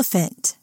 elephant.